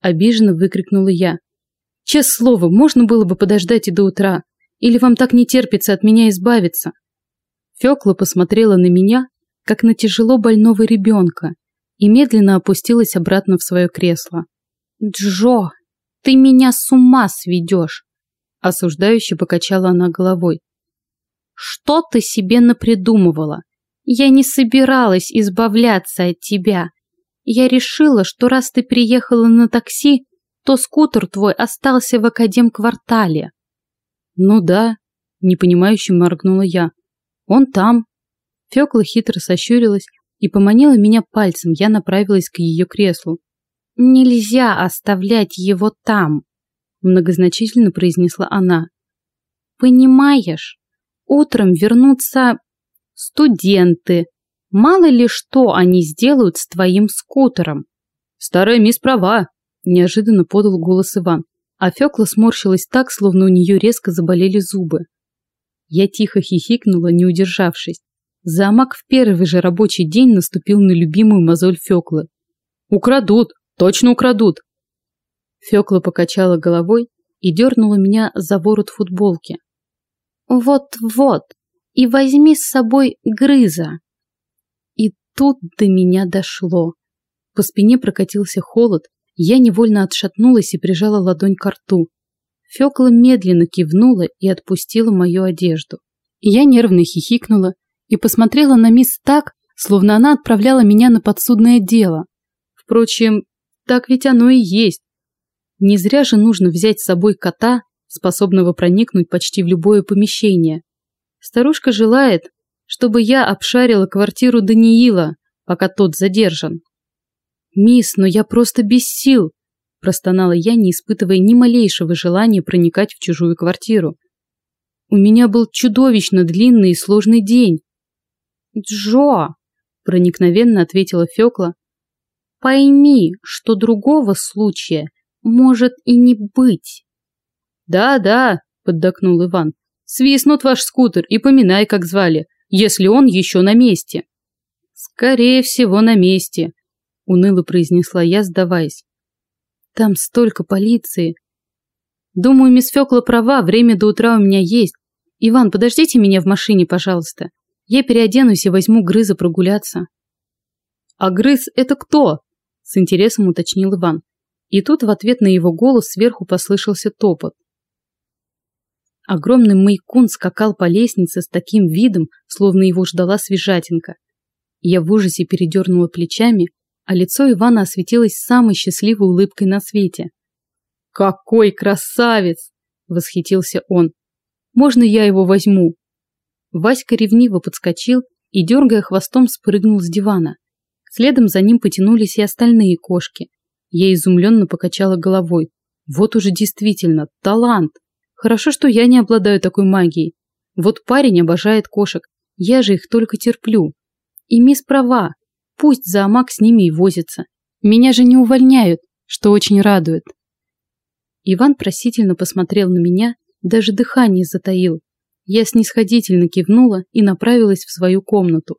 обиженно выкрикнула я. Честное слово, можно было бы подождать и до утра, или вам так не терпится от меня избавиться? Фёкла посмотрела на меня, как на тяжело больного ребенка, и медленно опустилась обратно в свое кресло. «Джо, ты меня с ума сведешь!» Осуждающе покачала она головой. «Что ты себе напридумывала? Я не собиралась избавляться от тебя. Я решила, что раз ты приехала на такси, то скутер твой остался в академ-квартале. Ну да, Непонимающе моргнула я. Он там. Фёкла хитро сощурилась и поманила меня пальцем. Я направилась к ее креслу. Нельзя оставлять его там, многозначительно произнесла она. Понимаешь, утром вернутся студенты. Мало ли что они сделают с твоим скутером. Старая мисс права, неожиданно подал голос Иван, а Фёкла сморщилась так, словно у нее резко заболели зубы. Я тихо хихикнула, не удержавшись. Замок в первый же рабочий день наступил на любимую мозоль Фёклы. «Украдут! Точно украдут!» Фёкла покачала головой и дернула меня за ворот футболки. «Вот-вот, и возьми с собой грыза!» И тут до меня дошло. По спине прокатился холод, я невольно отшатнулась и прижала ладонь к рту. Фёкла медленно кивнула и отпустила мою одежду. Я нервно хихикнула и посмотрела на мисс так, словно она отправляла меня на подсудное дело. Впрочем, так ведь оно и есть. Не зря же нужно взять с собой кота, способного проникнуть почти в любое помещение. Старушка желает, чтобы я обшарила квартиру Даниила, пока тот задержан. «Мисс, но я просто без сил!» простонала я, не испытывая ни малейшего желания проникать в чужую квартиру. У меня был чудовищно длинный и сложный день. «Джо!» – проникновенно ответила Фёкла. «Пойми, что другого случая может и не быть». «Да-да», – поддакнул Иван. «Свистнут ваш скутер и поминай, как звали, если он еще на месте». «Скорее всего, на месте», – уныло произнесла я, сдаваясь. Там столько полиции. Думаю, мисс Фёкла права, время до утра у меня есть. Иван, подождите меня в машине, пожалуйста. Я переоденусь и возьму Грыза прогуляться. А Грыз это кто? С интересом уточнил Иван. И тут в ответ на его голос сверху послышался топот. Огромный майкун скакал по лестнице с таким видом, словно его ждала свежатинка. Я в ужасе передернула плечами, а лицо Ивана осветилось самой счастливой улыбкой на свете. «Какой красавец!» – восхитился он. «Можно я его возьму?» Васька ревниво подскочил и, дергая хвостом, спрыгнул с дивана. Следом за ним потянулись и остальные кошки. Я изумленно покачала головой. Вот уже действительно талант. Хорошо, что я не обладаю такой магией. Вот парень обожает кошек, я же их только терплю. И мисс права, Пусть зоомаг с ними и возится. Меня же не увольняют, что очень радует. Иван просительно посмотрел на меня, даже дыхание затаил. Я снисходительно кивнула и направилась в свою комнату.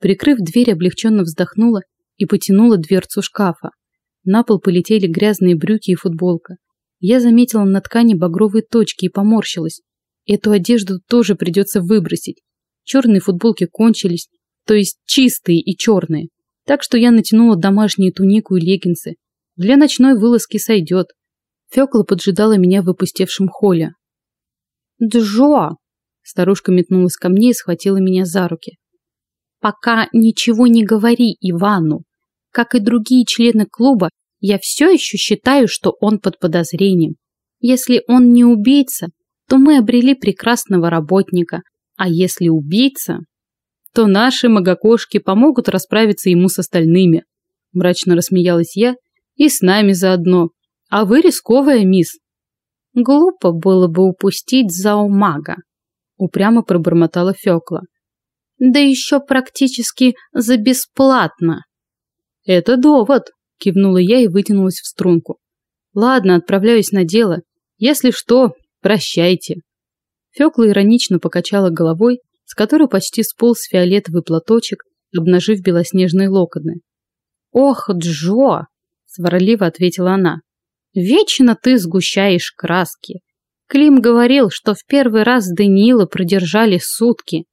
Прикрыв дверь, облегченно вздохнула и потянула дверцу шкафа. На пол полетели грязные брюки и футболка. Я заметила на ткани багровые точки и поморщилась. Эту одежду тоже придется выбросить. Черные футболки кончились, то есть чистые и черные. Так что я натянула домашнюю тунику и леггинсы. Для ночной вылазки сойдет. Фёкла поджидала меня в выпустевшем холле. «Джо!» Старушка метнулась ко мне и схватила меня за руки. «Пока ничего не говори Ивану. Как и другие члены клуба, я все еще считаю, что он под подозрением. Если он не убийца, то мы обрели прекрасного работника, а если убийца, то наши магокошки помогут расправиться ему с остальными. Мрачно рассмеялась я. И с нами заодно. А вы рисковая, мисс. Глупо было бы упустить зоомага. Упрямо пробормотала Фёкла. Да еще практически за бесплатно. Это довод, кивнула я и вытянулась в струнку. Ладно, отправляюсь на дело. Если что, прощайте. Фёкла иронично покачала головой с которой почти сполз фиолетовый платочек, обнажив белоснежные локоны. «Ох, Джо!» – сварливо ответила она. «Вечно ты сгущаешь краски. Клим говорил, что в первый раз Даниила продержали сутки.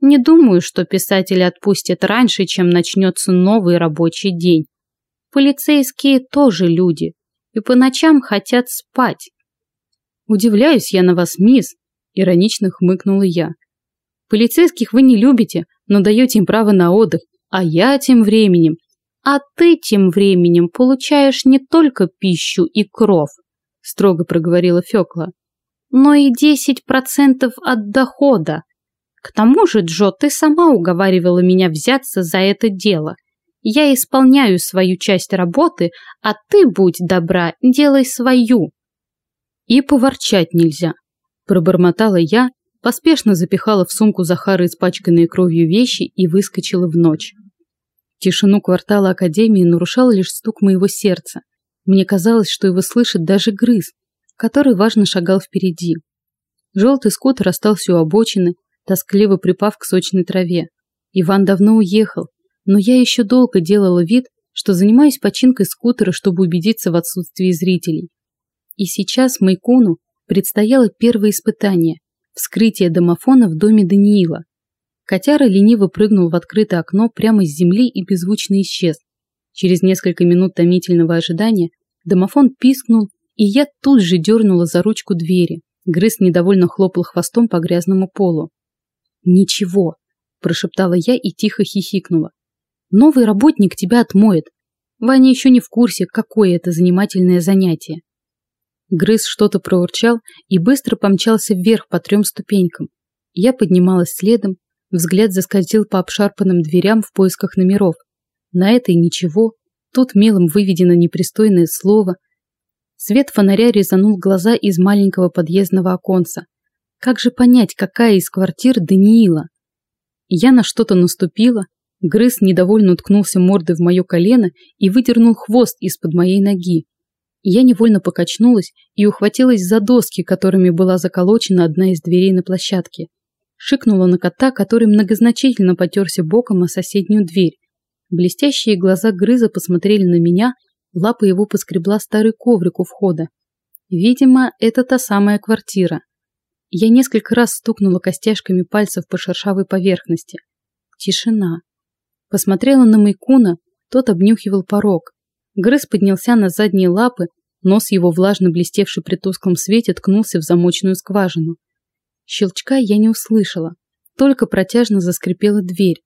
Не думаю, что писатель отпустят раньше, чем начнется новый рабочий день. Полицейские тоже люди и по ночам хотят спать. Удивляюсь я на вас, мисс, иронично хмыкнула я. Полицейских вы не любите, но даете им право на отдых, а я тем временем... А ты тем временем получаешь не только пищу и кров, строго проговорила Фёкла. Но и 10% от дохода. К тому же, Джо, ты сама уговаривала меня взяться за это дело. Я исполняю свою часть работы, а ты, будь добра, делай свою. И поворчать нельзя, пробормотала я, поспешно запихала в сумку Захара испачканные кровью вещи и выскочила в ночь. Тишину квартала Академии нарушал лишь стук моего сердца. Мне казалось, что его слышит даже грыз, который важно шагал впереди. Желтый скутер остался у обочины, тоскливо припав к сочной траве. Иван давно уехал, но я еще долго делала вид, что занимаюсь починкой скутера, чтобы убедиться в отсутствии зрителей. И сейчас Майкуну предстояло первое испытание – вскрытие домофона в доме Даниила. Котяра лениво прыгнул в открытое окно прямо с земли и беззвучно исчез. Через несколько минут томительного ожидания домофон пискнул, и я тут же дернула за ручку двери. Грыз недовольно хлопал хвостом по грязному полу. «Ничего», – прошептала я и тихо хихикнула. «Новый работник тебя отмоет. Ваня еще не в курсе, какое это занимательное занятие». Грыз что-то проурчал и быстро помчался вверх по трем ступенькам. Я поднималась следом, взгляд заскользил по обшарпанным дверям в поисках номеров. На этой ничего, тут мелом выведено непристойное слово. Свет фонаря резанул глаза из маленького подъездного оконца. Как же понять, какая из квартир Даниила? Я на что-то наступила, грыз недовольно уткнулся мордой в мое колено и выдернул хвост из-под моей ноги. Я невольно покачнулась и ухватилась за доски, которыми была заколочена одна из дверей на площадке. Шикнула на кота, который многозначительно потерся боком о соседнюю дверь. Блестящие глаза грыза посмотрели на меня, лапа его поскребла старый коврик у входа. Видимо, это та самая квартира. Я несколько раз стукнула костяшками пальцев по шершавой поверхности. Тишина. Посмотрела на Майкуна, тот обнюхивал порог. Грыз поднялся на задние лапы, нос его влажно блестевший при тусклом свете ткнулся в замочную скважину. Щелчка я не услышала, только протяжно заскрипела дверь.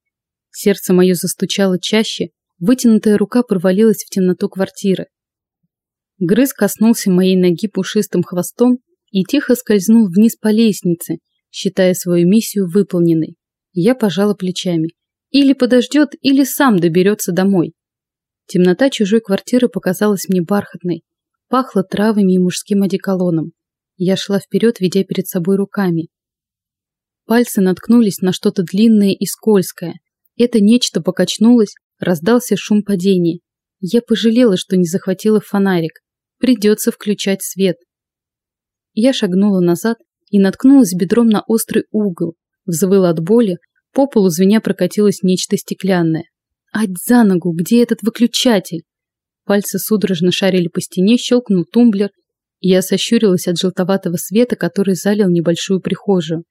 Сердце мое застучало чаще, вытянутая рука провалилась в темноту квартиры. Грыз коснулся моей ноги пушистым хвостом и тихо скользнул вниз по лестнице, считая свою миссию выполненной. Я пожала плечами. Или подождет, или сам доберется домой. Темнота чужой квартиры показалась мне бархатной. Пахло травами и мужским одеколоном. Я шла вперед, ведя перед собой руками. Пальцы наткнулись на что-то длинное и скользкое. Это нечто покачнулось, раздался шум падения. Я пожалела, что не захватила фонарик. Придется включать свет. Я шагнула назад и наткнулась бедром на острый угол. Взвыла от боли, по полу звеня прокатилось нечто стеклянное. Ать за ногу, где этот выключатель? Пальцы судорожно шарили по стене, щелкнул тумблер, я сощурилась от желтоватого света, который залил небольшую прихожую.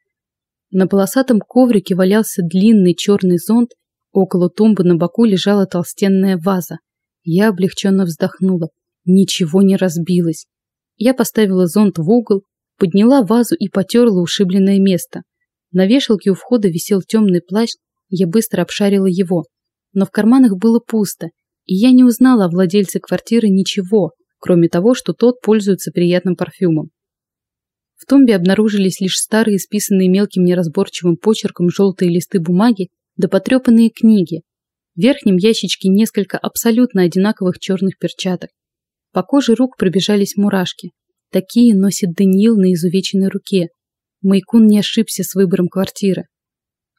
На полосатом коврике валялся длинный черный зонт, около тумбы на боку лежала толстенная ваза. Я облегченно вздохнула. Ничего не разбилось. Я поставила зонт в угол, подняла вазу и потерла ушибленное место. На вешалке у входа висел темный плащ, я быстро обшарила его но в карманах было пусто, и я не узнала о владельце квартиры ничего, кроме того, что тот пользуется приятным парфюмом. В тумбе обнаружились лишь старые, исписанные мелким неразборчивым почерком желтые листы бумаги да потрепанные книги. В верхнем ящичке несколько абсолютно одинаковых черных перчаток. По коже рук пробежались мурашки. Такие носит Даниил на изувеченной руке. Майкун не ошибся с выбором квартиры.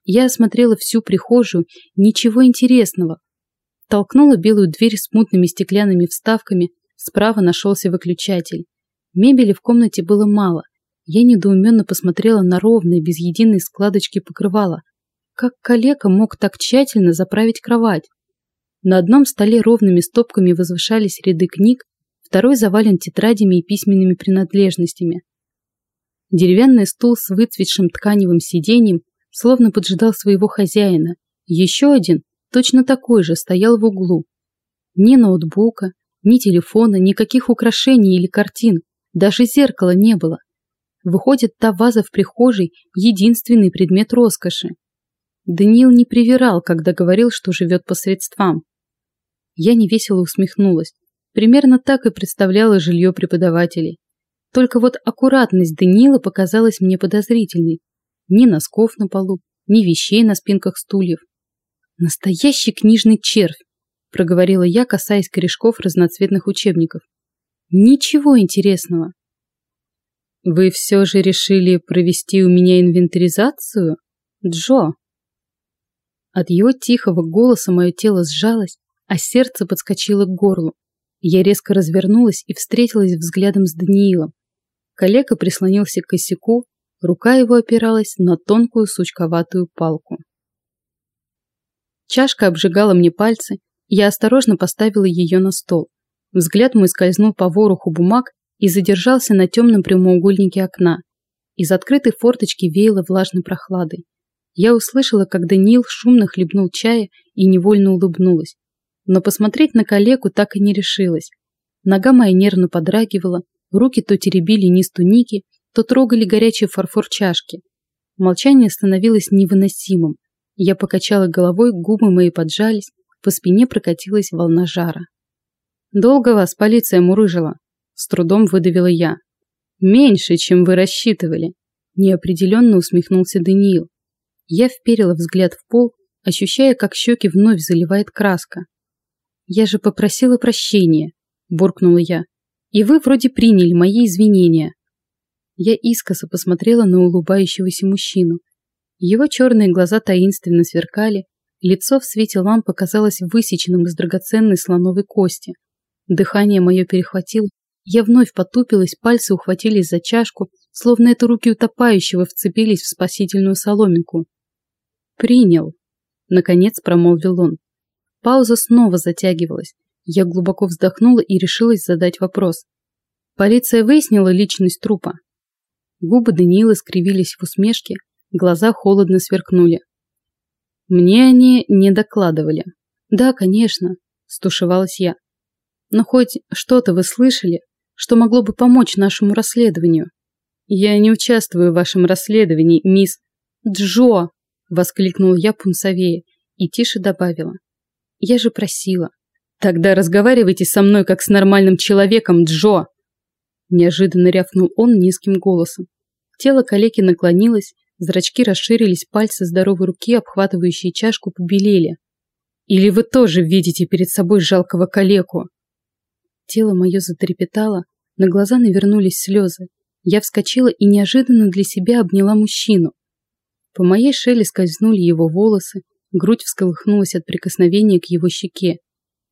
Я осмотрела всю прихожую, ничего интересного. Толкнула белую дверь с мутными стеклянными вставками, справа нашелся выключатель. Мебели в комнате было мало. Я недоуменно посмотрела на ровное, без единой складочки покрывало. Как калека мог так тщательно заправить кровать? На одном столе ровными стопками возвышались ряды книг, второй завален тетрадями и письменными принадлежностями. Деревянный стул с выцветшим тканевым сиденьем словно поджидал своего хозяина. Еще один, точно такой же, стоял в углу. Ни ноутбука, ни телефона, никаких украшений или картин, даже зеркала не было. Выходит, та ваза в прихожей – единственный предмет роскоши. Даниил не привирал, когда говорил, что живет по средствам. Я невесело усмехнулась. Примерно так и представляла жилье преподавателей. Только вот аккуратность Даниила показалась мне подозрительной. Ни носков на полу, ни вещей на спинках стульев. Настоящий книжный червь, проговорила я, касаясь корешков разноцветных учебников. Ничего интересного. Вы все же решили провести у меня инвентаризацию, Джо? От его тихого голоса мое тело сжалось, а сердце подскочило к горлу. Я резко развернулась и встретилась взглядом с Даниилом. Коллега прислонился к косяку, рука его опиралась на тонкую сучковатую палку. Чашка обжигала мне пальцы, я осторожно поставила ее на стол. Взгляд мой скользнул по вороху бумаг и задержался на темном прямоугольнике окна. Из открытой форточки веяло влажной прохладой. Я услышала, как Даниил шумно хлебнул чая и невольно улыбнулась. Но посмотреть на коллегу так и не решилась. Нога моя нервно подрагивала, Руки то теребили низ туники, то трогали горячий фарфор чашки. Молчание становилось невыносимым. Я покачала головой, губы мои поджались, по спине прокатилась волна жара. «Долго вас полиция мурыжила?» С трудом выдавила я. «Меньше, чем вы рассчитывали», неопределенно усмехнулся Даниил. Я вперила взгляд в пол, ощущая, как щеки вновь заливает краска. «Я же попросила прощения», – буркнула я. И вы вроде приняли мои извинения. Я искоса посмотрела на улыбающегося мужчину. Его черные глаза таинственно сверкали, лицо в свете ламп показалось высеченным из драгоценной слоновой кости. Дыхание мое перехватило, я вновь потупилась, пальцы ухватились за чашку, словно это руки утопающего вцепились в спасительную соломинку. «Принял», — наконец промолвил он. Пауза снова затягивалась. Я глубоко вздохнула и решилась задать вопрос. Полиция выяснила личность трупа. Губы Даниила скривились в усмешке, глаза холодно сверкнули. Мне они не докладывали. Да, конечно, стушевалась я. Но хоть что-то вы слышали, что могло бы помочь нашему расследованию. Я не участвую в вашем расследовании, мисс Джо, воскликнула я пунцовее и тише добавила. Я же просила. Тогда разговаривайте со мной как с нормальным человеком, Джо. Неожиданно рявкнул он низким голосом. Тело калеки наклонилось, зрачки расширились, пальцы здоровой руки, обхватывающие чашку, побелели. Или вы тоже видите перед собой жалкого калеку? Тело мое затрепетало, на глаза навернулись слезы. Я вскочила и неожиданно для себя обняла мужчину. По моей шее скользнули его волосы, грудь всколыхнулась от прикосновения к его щеке.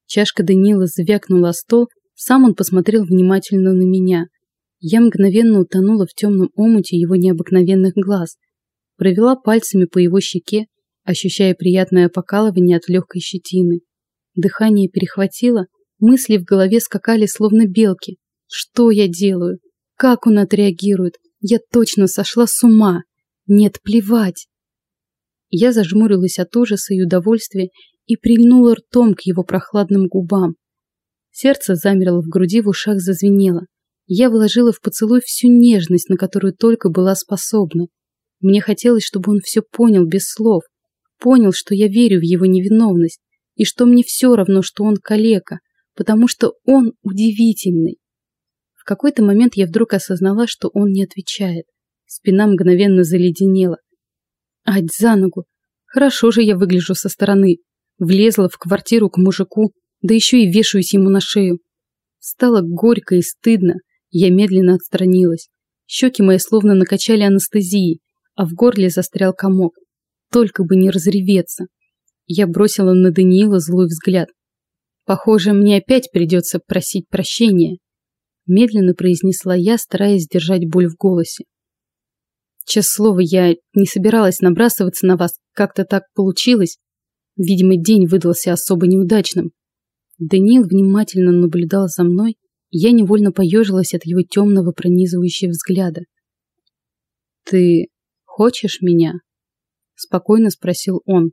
Чашка Данила звякнула о стол, сам он посмотрел внимательно на меня. Я мгновенно утонула в темном омуте его необыкновенных глаз. Провела пальцами по его щеке, ощущая приятное покалывание от легкой щетины. Дыхание перехватило, мысли в голове скакали словно белки. Что я делаю? Как он отреагирует? Я точно сошла с ума. Нет, плевать. Я зажмурилась от ужаса и удовольствия и прильнула ртом к его прохладным губам. Сердце замерло в груди, в ушах зазвенело. Я вложила в поцелуй всю нежность, на которую только была способна. Мне хотелось, чтобы он все понял без слов. Понял, что я верю в его невиновность, и что мне все равно, что он калека, потому что он удивительный. В какой-то момент я вдруг осознала, что он не отвечает. Спина мгновенно заледенела. Ать за ногу! Хорошо же я выгляжу со стороны. Влезла в квартиру к мужику, да еще и вешаюсь ему на шею. Стало горько и стыдно, я медленно отстранилась. Щеки мои словно накачали анестезией, а в горле застрял комок. Только бы не разреветься. Я бросила на Даниила злой взгляд. Похоже, мне опять придется просить прощения. Медленно произнесла я, стараясь сдержать боль в голосе. Честное слово, я не собиралась набрасываться на вас, как-то так получилось. Видимо, день выдался особо неудачным. Даниил внимательно наблюдал за мной, и я невольно поежилась от его темного пронизывающего взгляда. «Ты хочешь меня?» – спокойно спросил он.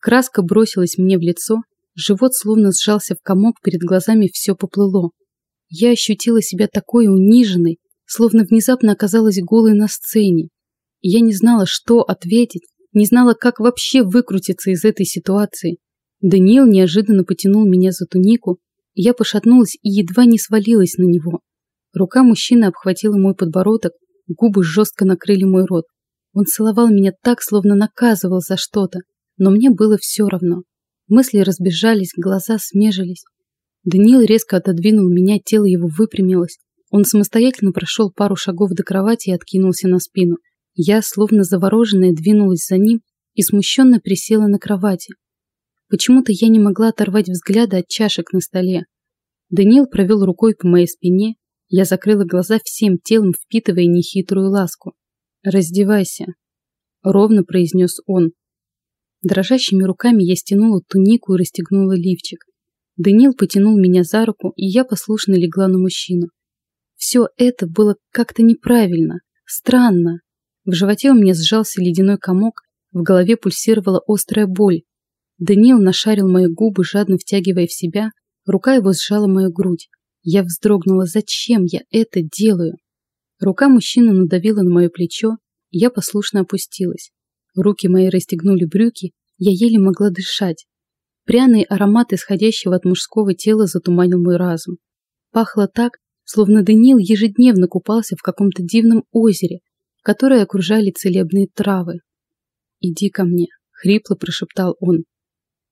Краска бросилась мне в лицо, живот словно сжался в комок, перед глазами все поплыло. Я ощутила себя такой униженной, словно внезапно оказалась голой на сцене. Я не знала, что ответить, не знала, как вообще выкрутиться из этой ситуации. Даниил неожиданно потянул меня за тунику, я пошатнулась и едва не свалилась на него. Рука мужчины обхватила мой подбородок, губы жестко накрыли мой рот. Он целовал меня так, словно наказывал за что-то, но мне было все равно. Мысли разбежались, глаза смежились. Даниил резко отодвинул меня, тело его выпрямилось. Он самостоятельно прошел пару шагов до кровати и откинулся на спину. Я, словно завороженная, двинулась за ним и смущенно присела на кровати. Почему-то я не могла оторвать взгляда от чашек на столе. Даниил провел рукой по моей спине. Я закрыла глаза всем телом, впитывая нехитрую ласку. «Раздевайся», — ровно произнес он. Дрожащими руками я стянула тунику и расстегнула лифчик. Даниил потянул меня за руку, и я послушно легла на мужчину. Все это было как-то неправильно, странно. В животе у меня сжался ледяной комок, в голове пульсировала острая боль. Даниил нашарил мои губы, жадно втягивая в себя, рука его сжала мою грудь. Я вздрогнула, зачем я это делаю? Рука мужчины надавила на мое плечо, я послушно опустилась. Руки мои расстегнули брюки, я еле могла дышать. Пряный аромат, исходящего от мужского тела, затуманил мой разум. Пахло так, словно Даниил ежедневно купался в каком-то дивном озере, которое окружали целебные травы. «Иди ко мне», — хрипло прошептал он.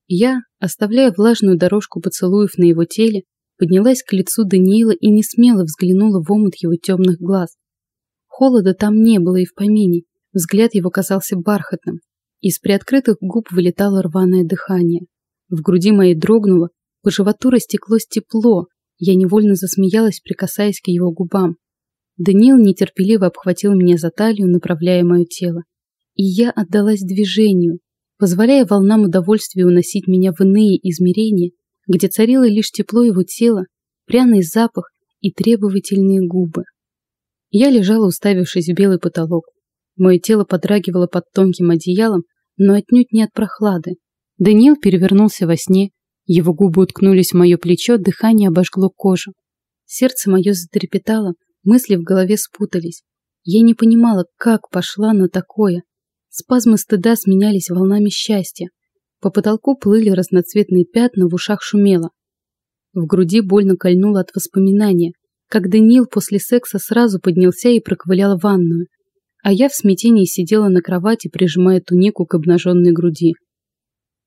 Я, оставляя влажную дорожку поцелуев на его теле, поднялась к лицу Даниила и не смело взглянула в омут его темных глаз. Холода там не было и в помине, Взгляд его казался бархатным. Из приоткрытых губ вылетало рваное дыхание. В груди моей дрогнуло, по животу растеклось тепло. Я невольно засмеялась, прикасаясь к его губам. Даниил нетерпеливо обхватил меня за талию, направляя мое тело. И я отдалась движению, позволяя волнам удовольствия уносить меня в иные измерения, где царило лишь тепло его тела, пряный запах и требовательные губы. Я лежала, уставившись в белый потолок, Мое тело подрагивало под тонким одеялом, но отнюдь не от прохлады. Даниил перевернулся во сне, его губы уткнулись в мое плечо, дыхание обожгло кожу. Сердце мое затрепетало, мысли в голове спутались. Я не понимала, как пошла на такое. Спазмы стыда сменялись волнами счастья. По потолку плыли разноцветные пятна, в ушах шумело. В груди больно кольнуло от воспоминания, как Даниил после секса сразу поднялся и проковылял в ванную а я в смятении сидела на кровати, прижимая тунику к обнаженной груди.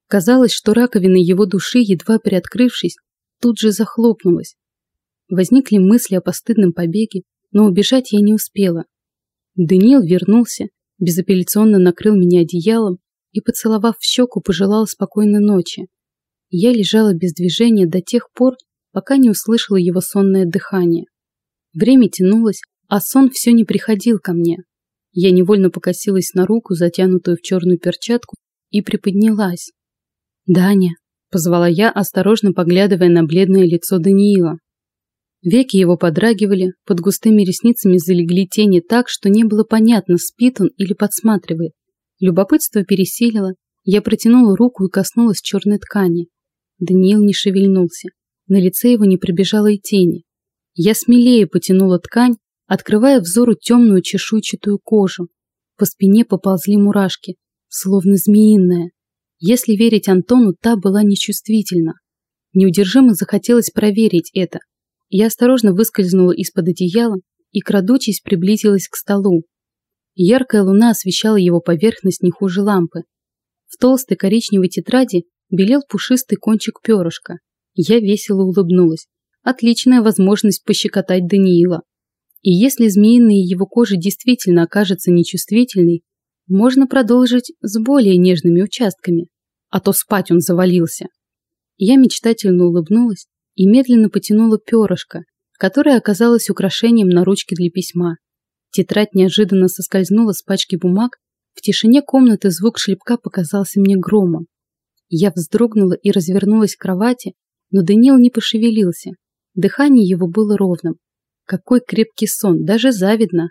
Казалось, что раковина его души, едва приоткрывшись, тут же захлопнулась. Возникли мысли о постыдном побеге, но убежать я не успела. Даниил вернулся, безапелляционно накрыл меня одеялом и, поцеловав в щеку, пожелал спокойной ночи. Я лежала без движения до тех пор, пока не услышала его сонное дыхание. Время тянулось, а сон все не приходил ко мне. Я невольно покосилась на руку, затянутую в черную перчатку, и приподнялась. «Даня!» – позвала я, осторожно поглядывая на бледное лицо Даниила. Веки его подрагивали, под густыми ресницами залегли тени так, что не было понятно, спит он или подсматривает. Любопытство пересилило, я протянула руку и коснулась черной ткани. Даниил не шевельнулся, на лице его не пробежало и тени. Я смелее потянула ткань, открывая взору темную чешуйчатую кожу. По спине поползли мурашки, словно змеиная. Если верить Антону, та была нечувствительна. Неудержимо захотелось проверить это. Я осторожно выскользнула из-под одеяла и, крадучись, приблизилась к столу. Яркая луна освещала его поверхность не хуже лампы. В толстой коричневой тетради белел пушистый кончик перышка. Я весело улыбнулась. Отличная возможность пощекотать Даниила. И если змеиная его кожа действительно окажется нечувствительной, можно продолжить с более нежными участками, а то спать он завалился. Я мечтательно улыбнулась и медленно потянула перышко, которое оказалось украшением на ручке для письма. Тетрадь неожиданно соскользнула с пачки бумаг, в тишине комнаты звук шлепка показался мне громом. Я вздрогнула и развернулась к кровати, но Даниил не пошевелился. Дыхание его было ровным, какой крепкий сон, даже завидно.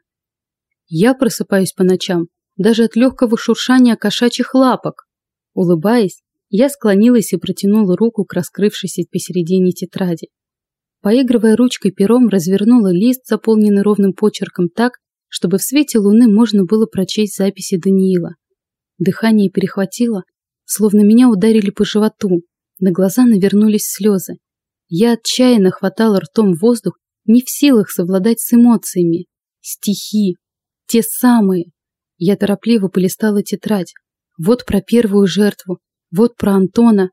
Я просыпаюсь по ночам, даже от легкого шуршания кошачьих лапок. Улыбаясь, я склонилась и протянула руку к раскрывшейся посередине тетради. Поигрывая ручкой пером, развернула лист, заполненный ровным почерком так, чтобы в свете луны можно было прочесть записи Даниила. Дыхание перехватило, словно меня ударили по животу, на глаза навернулись слезы. Я отчаянно хватала ртом воздух Не в силах совладать с эмоциями. Стихи. Те самые. Я торопливо полистала тетрадь. Вот про первую жертву. Вот про Антона.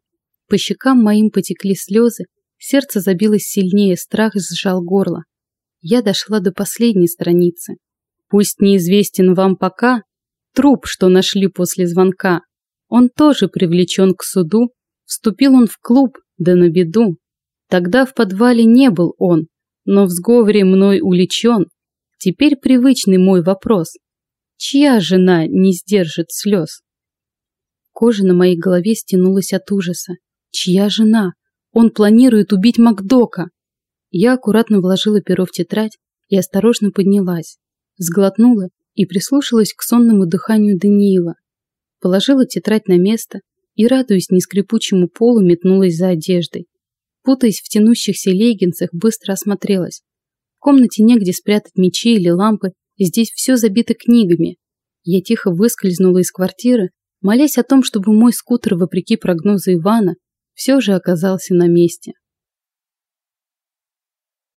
По щекам моим потекли слезы. Сердце забилось сильнее, страх сжал горло. Я дошла до последней страницы. Пусть неизвестен вам пока труп, что нашли после звонка. Он тоже привлечен к суду. Вступил он в клуб, да на беду. Тогда в подвале не был он, но в сговоре мной уличен. Теперь привычный мой вопрос. Чья жена не сдержит слез? Кожа на моей голове стянулась от ужаса. Чья жена? Он планирует убить Макдока. Я аккуратно вложила перо в тетрадь и осторожно поднялась. Сглотнула и прислушалась к сонному дыханию Даниила. Положила тетрадь на место и, радуясь нескрипучему полу, метнулась за одеждой. Путаясь в тянущихся леггинсах, быстро осмотрелась. В комнате негде спрятать мечи или лампы, здесь все забито книгами. Я тихо выскользнула из квартиры, молясь о том, чтобы мой скутер, вопреки прогнозу Ивана, все же оказался на месте.